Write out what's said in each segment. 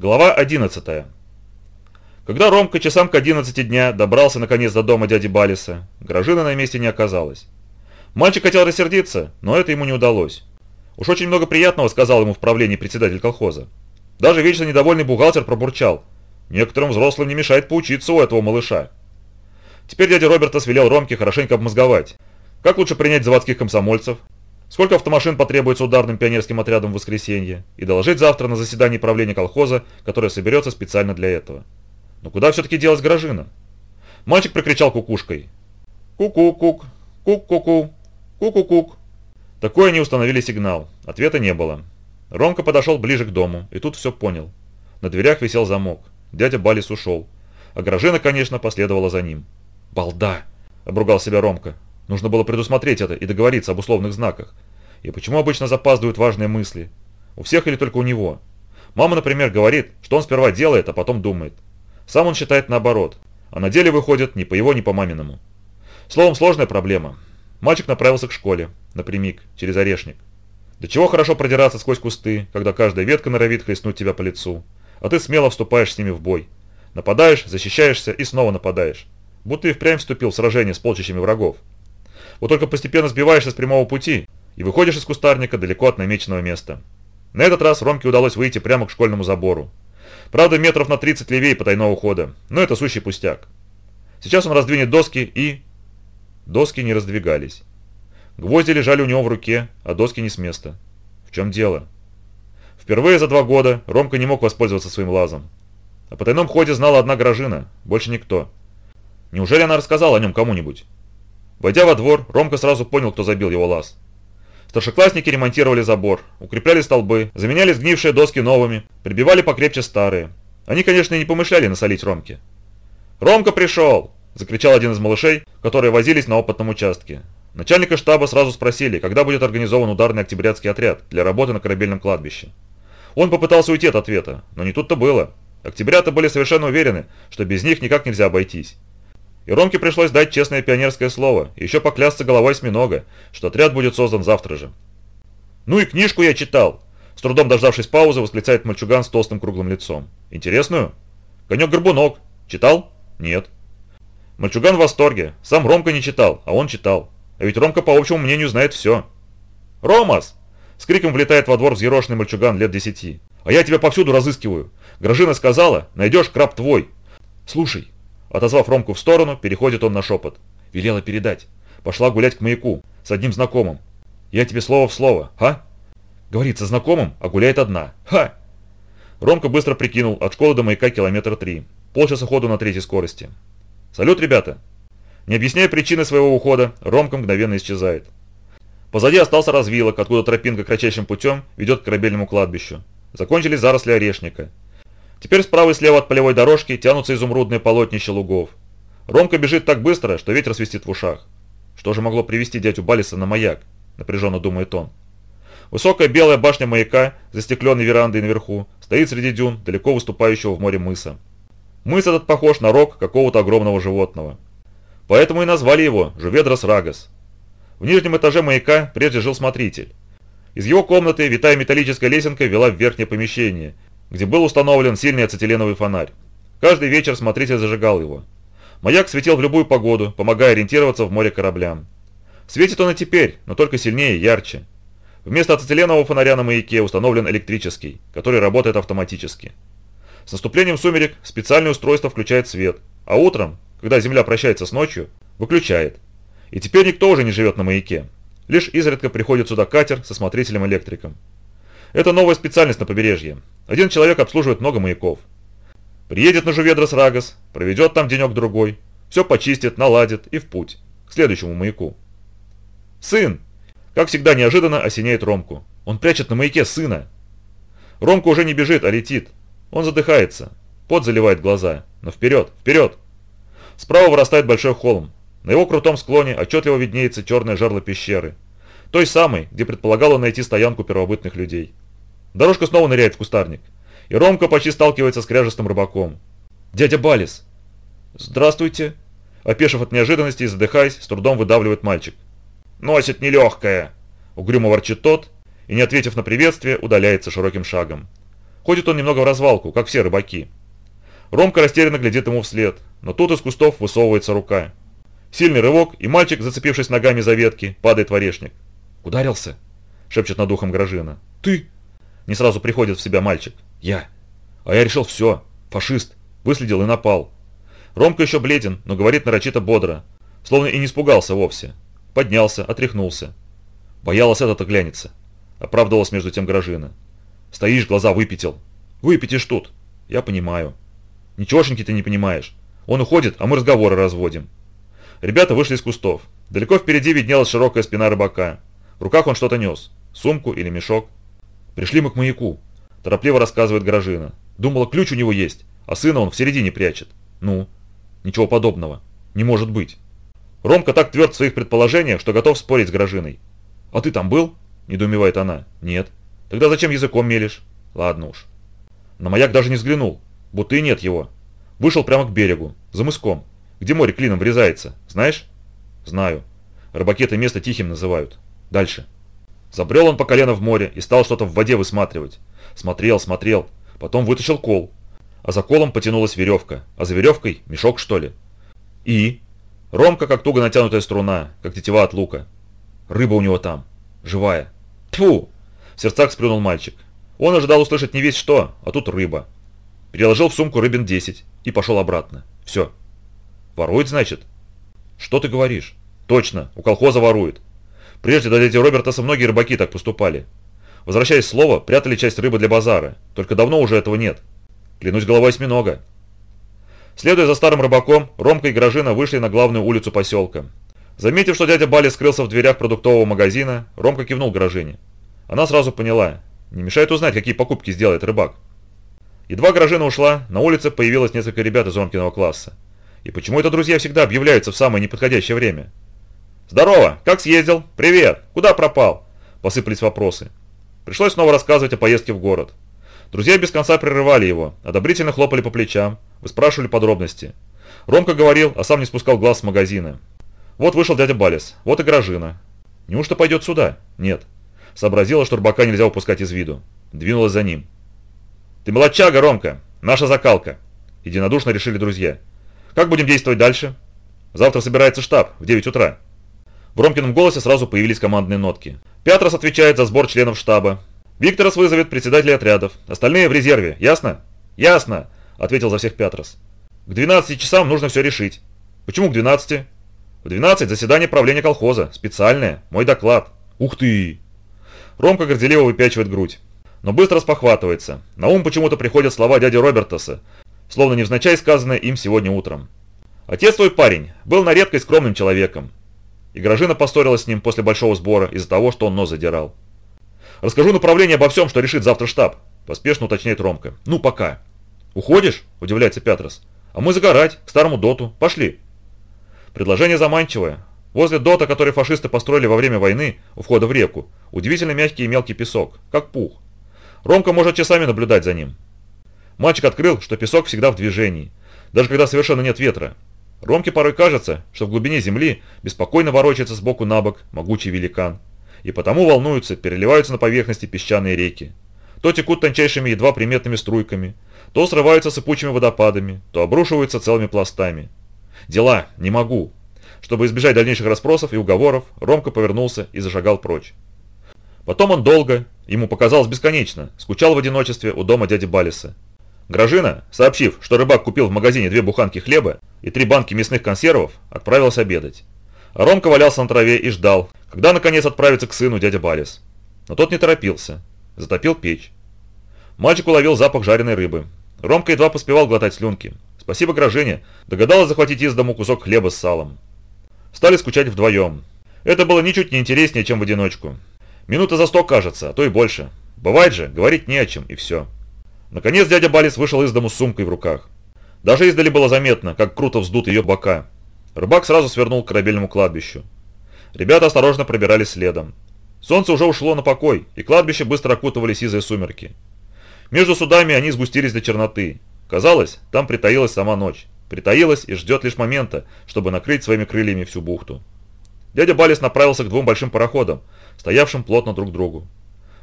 Глава 11. Когда Ромка часам к 11 дня добрался наконец до дома дяди Балиса, Гражина на месте не оказалось. Мальчик хотел рассердиться, но это ему не удалось. Уж очень много приятного сказал ему в правлении председатель колхоза. Даже вечно недовольный бухгалтер пробурчал. Некоторым взрослым не мешает поучиться у этого малыша. Теперь дядя Роберта свелел Ромке хорошенько обмозговать. Как лучше принять заводских комсомольцев, сколько автомашин потребуется ударным пионерским отрядом в воскресенье, и доложить завтра на заседании правления колхоза, которое соберется специально для этого. Но куда все-таки делась Гражина? Мальчик прикричал кукушкой. «Ку-ку-кук, кук-ку-ку, ку-ку-кук». Такой они установили сигнал. Ответа не было. Ромка подошел ближе к дому, и тут все понял. На дверях висел замок. Дядя Балис ушел. А Гражина, конечно, последовала за ним. «Балда!» – обругал себя Ромка. Нужно было предусмотреть это и договориться об условных знаках. И почему обычно запаздывают важные мысли? У всех или только у него? Мама, например, говорит, что он сперва делает, а потом думает. Сам он считает наоборот, а на деле выходит ни по его, ни по маминому. Словом, сложная проблема. Мальчик направился к школе, напрямик, через орешник. До чего хорошо продираться сквозь кусты, когда каждая ветка норовит хлестнуть тебя по лицу, а ты смело вступаешь с ними в бой. Нападаешь, защищаешься и снова нападаешь. Будто и впрямь вступил в сражение с полчищами врагов. Вот только постепенно сбиваешься с прямого пути и выходишь из кустарника далеко от намеченного места. На этот раз Ромке удалось выйти прямо к школьному забору. Правда, метров на 30 левее потайного хода, но это сущий пустяк. Сейчас он раздвинет доски и... Доски не раздвигались. Гвозди лежали у него в руке, а доски не с места. В чем дело? Впервые за два года Ромка не мог воспользоваться своим лазом. О потайном ходе знала одна Гражина, больше никто. Неужели она рассказала о нем кому-нибудь? Войдя во двор, Ромка сразу понял, кто забил его лаз. Старшеклассники ремонтировали забор, укрепляли столбы, заменяли сгнившие доски новыми, прибивали покрепче старые. Они, конечно, и не помышляли насолить Ромке. «Ромка пришел!» – закричал один из малышей, которые возились на опытном участке. Начальника штаба сразу спросили, когда будет организован ударный октябрятский отряд для работы на корабельном кладбище. Он попытался уйти от ответа, но не тут-то было. Октябрята были совершенно уверены, что без них никак нельзя обойтись. И Ромке пришлось дать честное пионерское слово, еще поклясться головой осьминога, что отряд будет создан завтра же. «Ну и книжку я читал!» С трудом дождавшись паузы, восклицает мальчуган с толстым круглым лицом. «Интересную?» «Конек-горбунок. Читал?» «Нет». Мальчуган в восторге. Сам Ромка не читал, а он читал. А ведь Ромка по общему мнению знает все. «Ромас!» С криком влетает во двор взъерошенный мальчуган лет десяти. «А я тебя повсюду разыскиваю. Гражина сказала, найдешь краб твой. Слушай, Отозвав Ромку в сторону, переходит он на шепот. Велела передать. Пошла гулять к маяку. С одним знакомым. Я тебе слово в слово, ха? Говорит со знакомым, а гуляет одна. Ха! Ромка быстро прикинул, от школы до маяка километр три. Полчаса ходу на третьей скорости. Салют, ребята! Не объясняя причины своего ухода, Ромка мгновенно исчезает. Позади остался развилок, откуда тропинка кратчайшим путем ведет к корабельному кладбищу. Закончились заросли орешника. Теперь справа и слева от полевой дорожки тянутся изумрудные полотнища лугов. Ромка бежит так быстро, что ветер свистит в ушах. Что же могло привести дядю Балиса на маяк? Напряженно думает он. Высокая белая башня маяка, застекленной верандой наверху, стоит среди дюн, далеко выступающего в море мыса. Мыс этот похож на рог какого-то огромного животного. Поэтому и назвали его Жуведрос Рагас. В нижнем этаже маяка прежде жил смотритель. Из его комнаты, витая металлическая лесенка, вела в верхнее помещение, где был установлен сильный ацетиленовый фонарь. Каждый вечер смотритель зажигал его. Маяк светил в любую погоду, помогая ориентироваться в море кораблям. Светит он и теперь, но только сильнее и ярче. Вместо ацетиленового фонаря на маяке установлен электрический, который работает автоматически. С наступлением сумерек специальное устройство включает свет, а утром, когда Земля прощается с ночью, выключает. И теперь никто уже не живет на маяке. Лишь изредка приходит сюда катер со смотрителем-электриком. Это новая специальность на побережье. Один человек обслуживает много маяков. Приедет на Жуведрос Рагас, проведет там денек-другой, все почистит, наладит и в путь, к следующему маяку. «Сын!» Как всегда неожиданно осеняет Ромку. Он прячет на маяке сына. Ромка уже не бежит, а летит. Он задыхается. Пот заливает глаза. Но вперед, вперед! Справа вырастает большой холм. На его крутом склоне отчетливо виднеется черное жерло пещеры. Той самой, где предполагало найти стоянку первобытных людей. Дорожка снова ныряет в кустарник. И Ромка почти сталкивается с кряжестым рыбаком. «Дядя Балис!» «Здравствуйте!» Опешив от неожиданности и задыхаясь, с трудом выдавливает мальчик. «Носит нелегкое!» Угрюмо ворчит тот и, не ответив на приветствие, удаляется широким шагом. Ходит он немного в развалку, как все рыбаки. Ромка растерянно глядит ему вслед, но тут из кустов высовывается рука. Сильный рывок, и мальчик, зацепившись ногами за ветки, падает в орешник. «Ударился?» – шепчет над ухом Грожина. «Ты?» – не сразу приходит в себя мальчик. «Я». «А я решил, все, фашист, выследил и напал». Ромка еще бледен, но говорит нарочито бодро, словно и не испугался вовсе. Поднялся, отряхнулся. Боялась этот оглянется. Оправдывалась между тем Грожина. Стоишь, глаза выпятил. Выпятишь тут. Я понимаю. Ничегошеньки ты не понимаешь. Он уходит, а мы разговоры разводим. Ребята вышли из кустов. Далеко впереди виднелась широкая спина рыбака. В руках он что-то нес. Сумку или мешок. Пришли мы к маяку. Торопливо рассказывает Грожина. Думала, ключ у него есть, а сына он в середине прячет. Ну, ничего подобного. Не может быть. Ромка так тверд в своих предположениях, что готов спорить с Грожиной. «А ты там был?» – недоумевает она. «Нет». «Тогда зачем языком мелешь?» «Ладно уж». На маяк даже не взглянул, будто и нет его. Вышел прямо к берегу, за мыском, где море клином врезается. Знаешь? Знаю. Рыбаки это место тихим называют. Дальше. Забрел он по колено в море и стал что-то в воде высматривать. Смотрел, смотрел. Потом вытащил кол. А за колом потянулась веревка. А за веревкой мешок, что ли? И? Ромка, как туго натянутая струна, как тетива от лука. Рыба у него там. Живая. Тьфу! В сердцах сплюнул мальчик. Он ожидал услышать не весь что, а тут рыба. Переложил в сумку рыбин 10 и пошел обратно. Все. Ворует, значит? Что ты говоришь? Точно, у колхоза ворует. Прежде до дяди Робертаса многие рыбаки так поступали. Возвращаясь слово, прятали часть рыбы для базара. Только давно уже этого нет. Клянусь головой осьминога. Следуя за старым рыбаком, Ромка и Грожина вышли на главную улицу поселка. Заметив, что дядя Бали скрылся в дверях продуктового магазина, Ромка кивнул Грожине. Она сразу поняла. Не мешает узнать, какие покупки сделает рыбак. Едва Грожина ушла, на улице появилось несколько ребят из Ромкиного класса. И почему это друзья всегда объявляются в самое неподходящее время? «Здорово! Как съездил? Привет! Куда пропал?» Посыпались вопросы. Пришлось снова рассказывать о поездке в город. Друзья без конца прерывали его, одобрительно хлопали по плечам, выспрашивали подробности. Ромка говорил, а сам не спускал глаз с магазина. Вот вышел дядя Балис, вот и Грожина. Неужто пойдет сюда? Нет. Сообразила, что рыбака нельзя упускать из виду. Двинулась за ним. «Ты молодчага, Ромка! Наша закалка!» Единодушно решили друзья. «Как будем действовать дальше?» «Завтра собирается штаб в 9 утра». В Ромкином голосе сразу появились командные нотки. Пятрос отвечает за сбор членов штаба. Викторос вызовет председателей отрядов. Остальные в резерве. Ясно? Ясно, ответил за всех Пятрос. К 12 часам нужно все решить. Почему к 12? В 12 заседание правления колхоза. Специальное. Мой доклад. Ух ты! Ромка горделиво выпячивает грудь. Но быстро спохватывается. На ум почему-то приходят слова дяди Робертаса, словно невзначай сказанные им сегодня утром. Отец твой парень был на редкость скромным человеком. И Грожина поссорилась с ним после большого сбора из-за того, что он нос задирал. «Расскажу направление обо всем, что решит завтра штаб», – поспешно уточняет Ромка. «Ну, пока». «Уходишь?» – удивляется Петрос. «А мы загорать, к старому доту. Пошли». Предложение заманчивое. Возле дота, который фашисты построили во время войны, у входа в реку, удивительно мягкий и мелкий песок, как пух. Ромка может часами наблюдать за ним. Мальчик открыл, что песок всегда в движении, даже когда совершенно нет ветра. Ромке порой кажется, что в глубине земли беспокойно ворочается сбоку на бок могучий великан. И потому волнуются, переливаются на поверхности песчаные реки. То текут тончайшими едва приметными струйками, то срываются сыпучими водопадами, то обрушиваются целыми пластами. Дела, не могу. Чтобы избежать дальнейших расспросов и уговоров, Ромка повернулся и зашагал прочь. Потом он долго, ему показалось бесконечно, скучал в одиночестве у дома дяди Балиса. Грожина, сообщив, что рыбак купил в магазине две буханки хлеба и три банки мясных консервов, отправился обедать. Ромка валялся на траве и ждал, когда наконец отправится к сыну дядя Балис. Но тот не торопился, затопил печь. Мальчик уловил запах жареной рыбы. Ромка едва поспевал глотать слюнки. Спасибо Грожине, догадалась захватить из дому кусок хлеба с салом. Стали скучать вдвоем. Это было ничуть не интереснее, чем в одиночку. Минута за сто кажется, а то и больше. Бывает же, говорить не о чем, и все. Наконец дядя Балис вышел из дому с сумкой в руках. Даже издали было заметно, как круто вздут ее бока. Рыбак сразу свернул к корабельному кладбищу. Ребята осторожно пробирались следом. Солнце уже ушло на покой, и кладбище быстро окутывали сизые сумерки. Между судами они сгустились до черноты. Казалось, там притаилась сама ночь. Притаилась и ждет лишь момента, чтобы накрыть своими крыльями всю бухту. Дядя Балис направился к двум большим пароходам, стоявшим плотно друг к другу.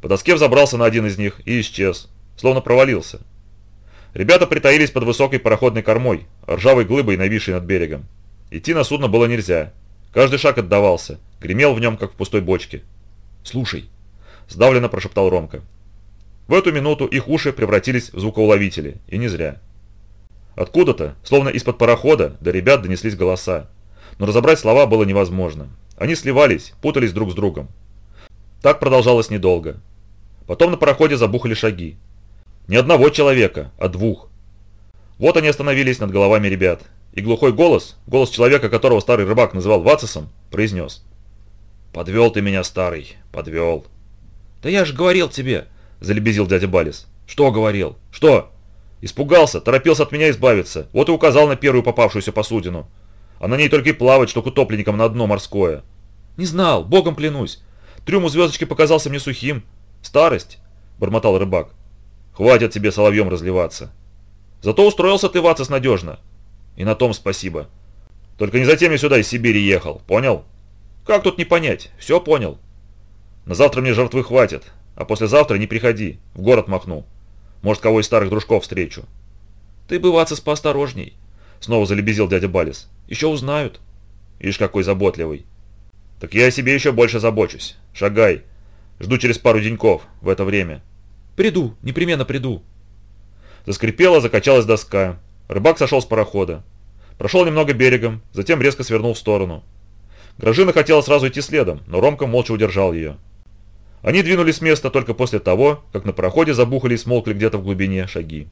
По доске взобрался на один из них и исчез, словно провалился. Ребята притаились под высокой пароходной кормой, ржавой глыбой, нависшей над берегом. Идти на судно было нельзя. Каждый шаг отдавался, гремел в нем, как в пустой бочке. «Слушай», – сдавленно прошептал Ромка. В эту минуту их уши превратились в звукоуловители, и не зря. Откуда-то, словно из-под парохода, до ребят донеслись голоса. Но разобрать слова было невозможно. Они сливались, путались друг с другом. Так продолжалось недолго. Потом на пароходе забухали шаги. Не одного человека, а двух. Вот они остановились над головами ребят, и глухой голос, голос человека, которого старый рыбак называл Вацисом, произнес. «Подвел ты меня, старый, подвел». «Да я же говорил тебе», – залебезил дядя Балис. «Что говорил? Что?» «Испугался, торопился от меня избавиться, вот и указал на первую попавшуюся посудину. А на ней только и плавать, что к утопленникам на дно морское». «Не знал, богом клянусь. Трюм у звездочки показался мне сухим. Старость», – бормотал рыбак. «Хватит тебе соловьем разливаться. Зато устроился ты, Вацис, надежно. И на том спасибо. Только не затем я сюда из Сибири ехал, понял? Как тут не понять? Все понял. На завтра мне жертвы хватит, а послезавтра не приходи, в город махну. Может, кого из старых дружков встречу. Ты бы, Вацис, поосторожней. Снова залебезил дядя Балис. Еще узнают. Ишь, какой заботливый. Так я о себе еще больше забочусь. Шагай. Жду через пару деньков в это время. Приду, непременно приду. Заскрипела, закачалась доска. Рыбак сошел с парохода. Прошел немного берегом, затем резко свернул в сторону. Гражина хотела сразу идти следом, но Ромка молча удержал ее. Они двинулись с места только после того, как на пароходе забухали и смолкли где-то в глубине шаги.